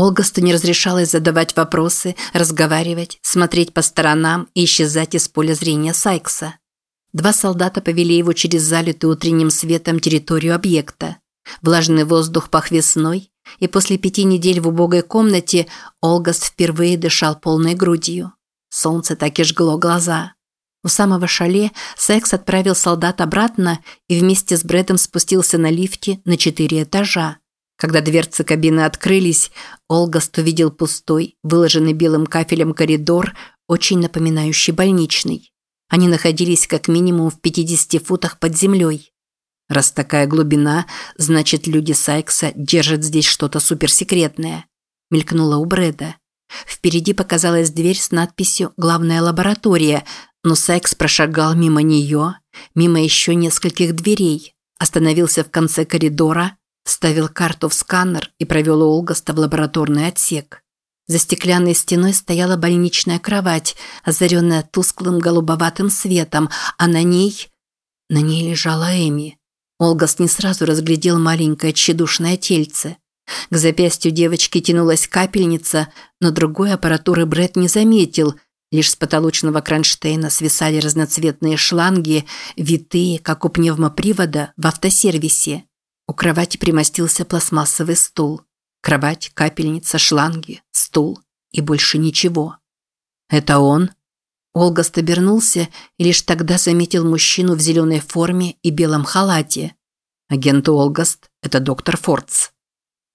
Олгасту не разрешалось задавать вопросы, разговаривать, смотреть по сторонам и исчезать из поля зрения Сайкса. Два солдата повели его через залитую утренним светом территорию объекта. Влажный воздух пах весной, и после пяти недель в убогой комнате Олгаст впервые дышал полной грудью. Солнце так и жгло глаза. У самого шале Секс отправил солдат обратно и вместе с Брэдом спустился на лифте на четыре этажа. Когда дверцы кабины открылись, Олгаст увидел пустой, выложенный белым кафелем коридор, очень напоминающий больничный. Они находились как минимум в 50 футах под землей. Раз такая глубина, значит люди Сайкса держат здесь что-то суперсекретное. Мелькнула у Брэда. Впереди показалась дверь с надписью «Главная лаборатория», но Сайкс прошагал мимо нее, мимо еще нескольких дверей, остановился в конце коридора, вставил карту в сканер и провел Олгаста в лабораторный отсек. За стеклянной стеной стояла больничная кровать, озаренная тусклым голубоватым светом, а на ней... На ней лежала Эми. Олгаст не сразу разглядел маленькое тщедушное тельце. К запястью девочки тянулась капельница, но другой аппаратуры Бред не заметил – Лишь с потолочного кронштейна свисали разноцветные шланги, витые, как у пневмопривода, в автосервисе. У кровати примостился пластмассовый стул. Кровать, капельница, шланги, стул и больше ничего. «Это он?» Олгаст обернулся и лишь тогда заметил мужчину в зеленой форме и белом халате. «Агент Олгаст, это доктор Фордс».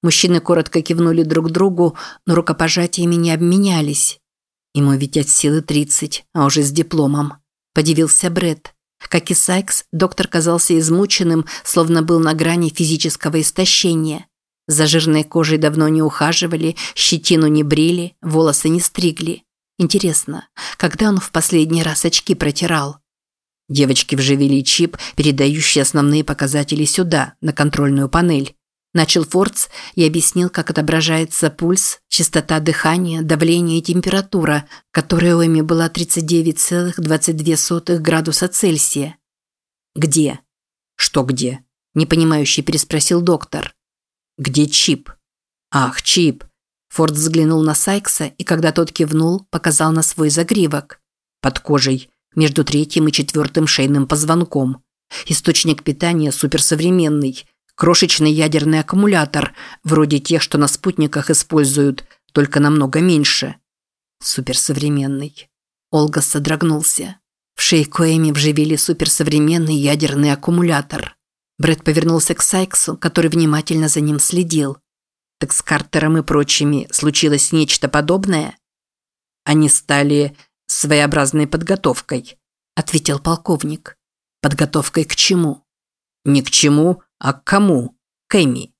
Мужчины коротко кивнули друг другу, но рукопожатиями не обменялись. Ему ведь от силы 30, а уже с дипломом. Подивился Бред. Как и Сайкс, доктор казался измученным, словно был на грани физического истощения. За жирной кожей давно не ухаживали, щетину не брили, волосы не стригли. Интересно, когда он в последний раз очки протирал? Девочки вживили чип, передающий основные показатели сюда, на контрольную панель. Начал Фордс и объяснил, как отображается пульс, частота дыхания, давление и температура, которая у Эми была 39,22 градуса Цельсия. «Где?» «Что где?» – непонимающе переспросил доктор. «Где чип?» «Ах, чип!» Форд взглянул на Сайкса и, когда тот кивнул, показал на свой загривок. Под кожей, между третьим и четвертым шейным позвонком. Источник питания суперсовременный – Крошечный ядерный аккумулятор, вроде тех, что на спутниках используют, только намного меньше. Суперсовременный. Олга содрогнулся. В шейку Эми вживили суперсовременный ядерный аккумулятор. Брэд повернулся к Сайксу, который внимательно за ним следил. Так с Картером и прочими случилось нечто подобное? Они стали своеобразной подготовкой, ответил полковник. Подготовкой к чему? Ни к чему, а к кому? К Эми.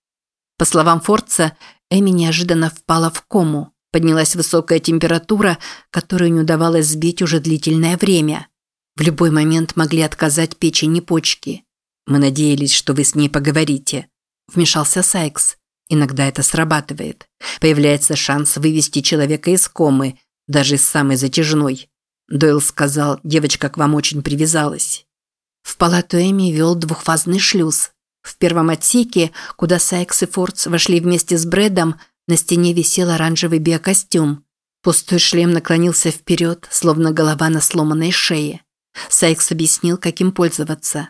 По словам Форца, Эми неожиданно впала в кому. Поднялась высокая температура, которую не удавалось сбить уже длительное время. В любой момент могли отказать печень и почки. Мы надеялись, что вы с ней поговорите. Вмешался Сайкс. Иногда это срабатывает. Появляется шанс вывести человека из комы, даже из самой затяжной. Дойл сказал, девочка к вам очень привязалась. В палату Эми вел двухфазный шлюз. В первом отсеке, куда Сайкс и Фордс вошли вместе с Брэдом, на стене висел оранжевый биокостюм. Пустой шлем наклонился вперед, словно голова на сломанной шее. Сайкс объяснил, как им пользоваться.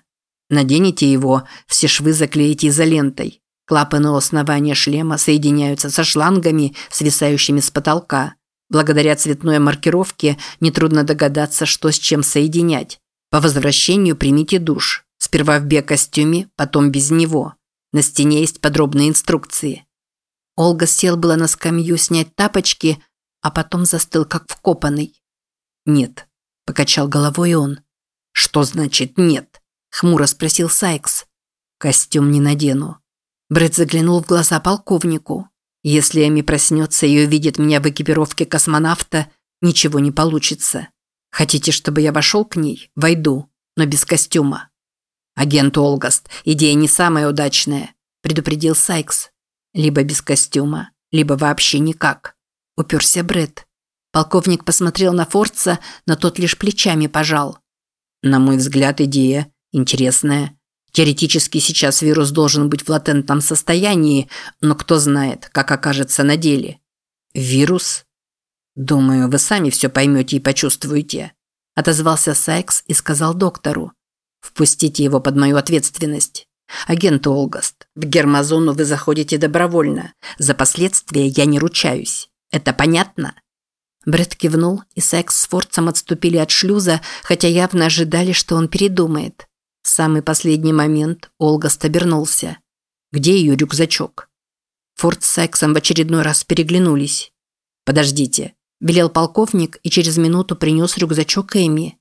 «Наденете его, все швы заклеите изолентой. Клапаны у основания шлема соединяются со шлангами, свисающими с потолка. Благодаря цветной маркировке нетрудно догадаться, что с чем соединять. По возвращению примите душ. Сперва в биокостюме, потом без него. На стене есть подробные инструкции. Олга сел было на скамью снять тапочки, а потом застыл как вкопанный. «Нет», – покачал головой он. «Что значит «нет»?» – хмуро спросил Сайкс. «Костюм не надену». Брэд заглянул в глаза полковнику. «Если Эми проснется и увидит меня в экипировке космонавта, ничего не получится. Хотите, чтобы я вошел к ней? Войду, но без костюма». «Агент Олгаст, идея не самая удачная», – предупредил Сайкс. «Либо без костюма, либо вообще никак», – уперся Бред. Полковник посмотрел на Форца, но тот лишь плечами пожал. «На мой взгляд, идея интересная. Теоретически сейчас вирус должен быть в латентном состоянии, но кто знает, как окажется на деле. Вирус? Думаю, вы сами все поймете и почувствуете. Отозвался Сайкс и сказал доктору. Впустите его под мою ответственность. Агент Олгаст, в гермозону вы заходите добровольно. За последствия я не ручаюсь. Это понятно? Брэд кивнул, и Сайкс с Фордсом отступили от шлюза, хотя явно ожидали, что он передумает. В самый последний момент Олгаст обернулся. Где ее рюкзачок? Форд с Сайксом в очередной раз переглянулись. «Подождите», – велел полковник и через минуту принес рюкзачок Эми.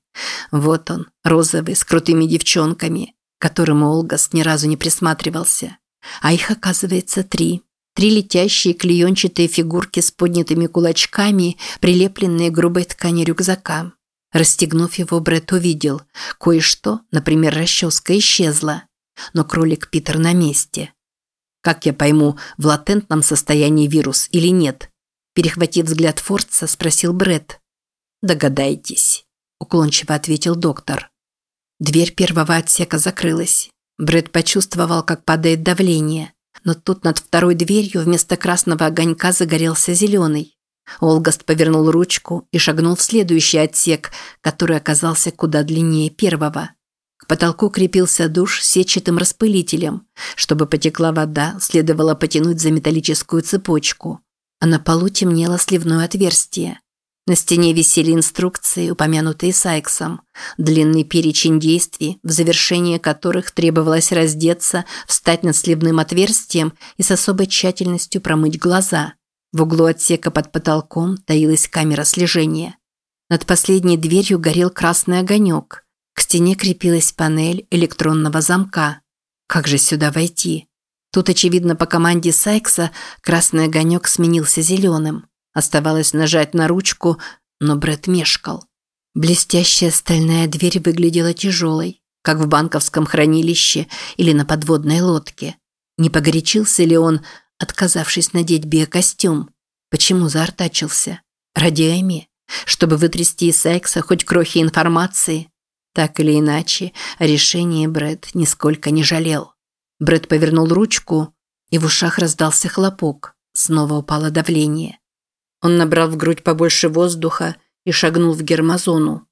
Вот он, розовый, с крутыми девчонками, к которым Олгаст ни разу не присматривался. А их оказывается три. Три летящие клеенчатые фигурки с поднятыми кулачками, прилепленные грубой ткани рюкзака. Расстегнув его, Брэд увидел. Кое-что, например, расческа исчезла. Но кролик Питер на месте. Как я пойму, в латентном состоянии вирус или нет? Перехватив взгляд Фордса, спросил Брэд. Догадайтесь, уклончиво ответил доктор. Дверь первого отсека закрылась. Брэд почувствовал, как падает давление. Но тут над второй дверью вместо красного огонька загорелся зеленый. Олгаст повернул ручку и шагнул в следующий отсек, который оказался куда длиннее первого. К потолку крепился душ с сетчатым распылителем. Чтобы потекла вода, следовало потянуть за металлическую цепочку. А на полу темнело сливное отверстие. На стене висели инструкции, упомянутые Сайксом, длинный перечень действий, в завершение которых требовалось раздеться, встать над сливным отверстием и с особой тщательностью промыть глаза. В углу отсека под потолком таилась камера слежения. Над последней дверью горел красный огонек. К стене крепилась панель электронного замка. Как же сюда войти? Тут, очевидно, по команде Сайкса красный огонек сменился зеленым. Оставалось нажать на ручку, но Брэд мешкал. Блестящая стальная дверь выглядела тяжелой, как в банковском хранилище или на подводной лодке. Не погорячился ли он, отказавшись надеть биокостюм? Почему заортачился? Ради Эми? Чтобы вытрясти из секса хоть крохи информации? Так или иначе, о решении Брэд нисколько не жалел. Брэд повернул ручку, и в ушах раздался хлопок. Снова упало давление. Он набрал в грудь побольше воздуха и шагнул в гермозону.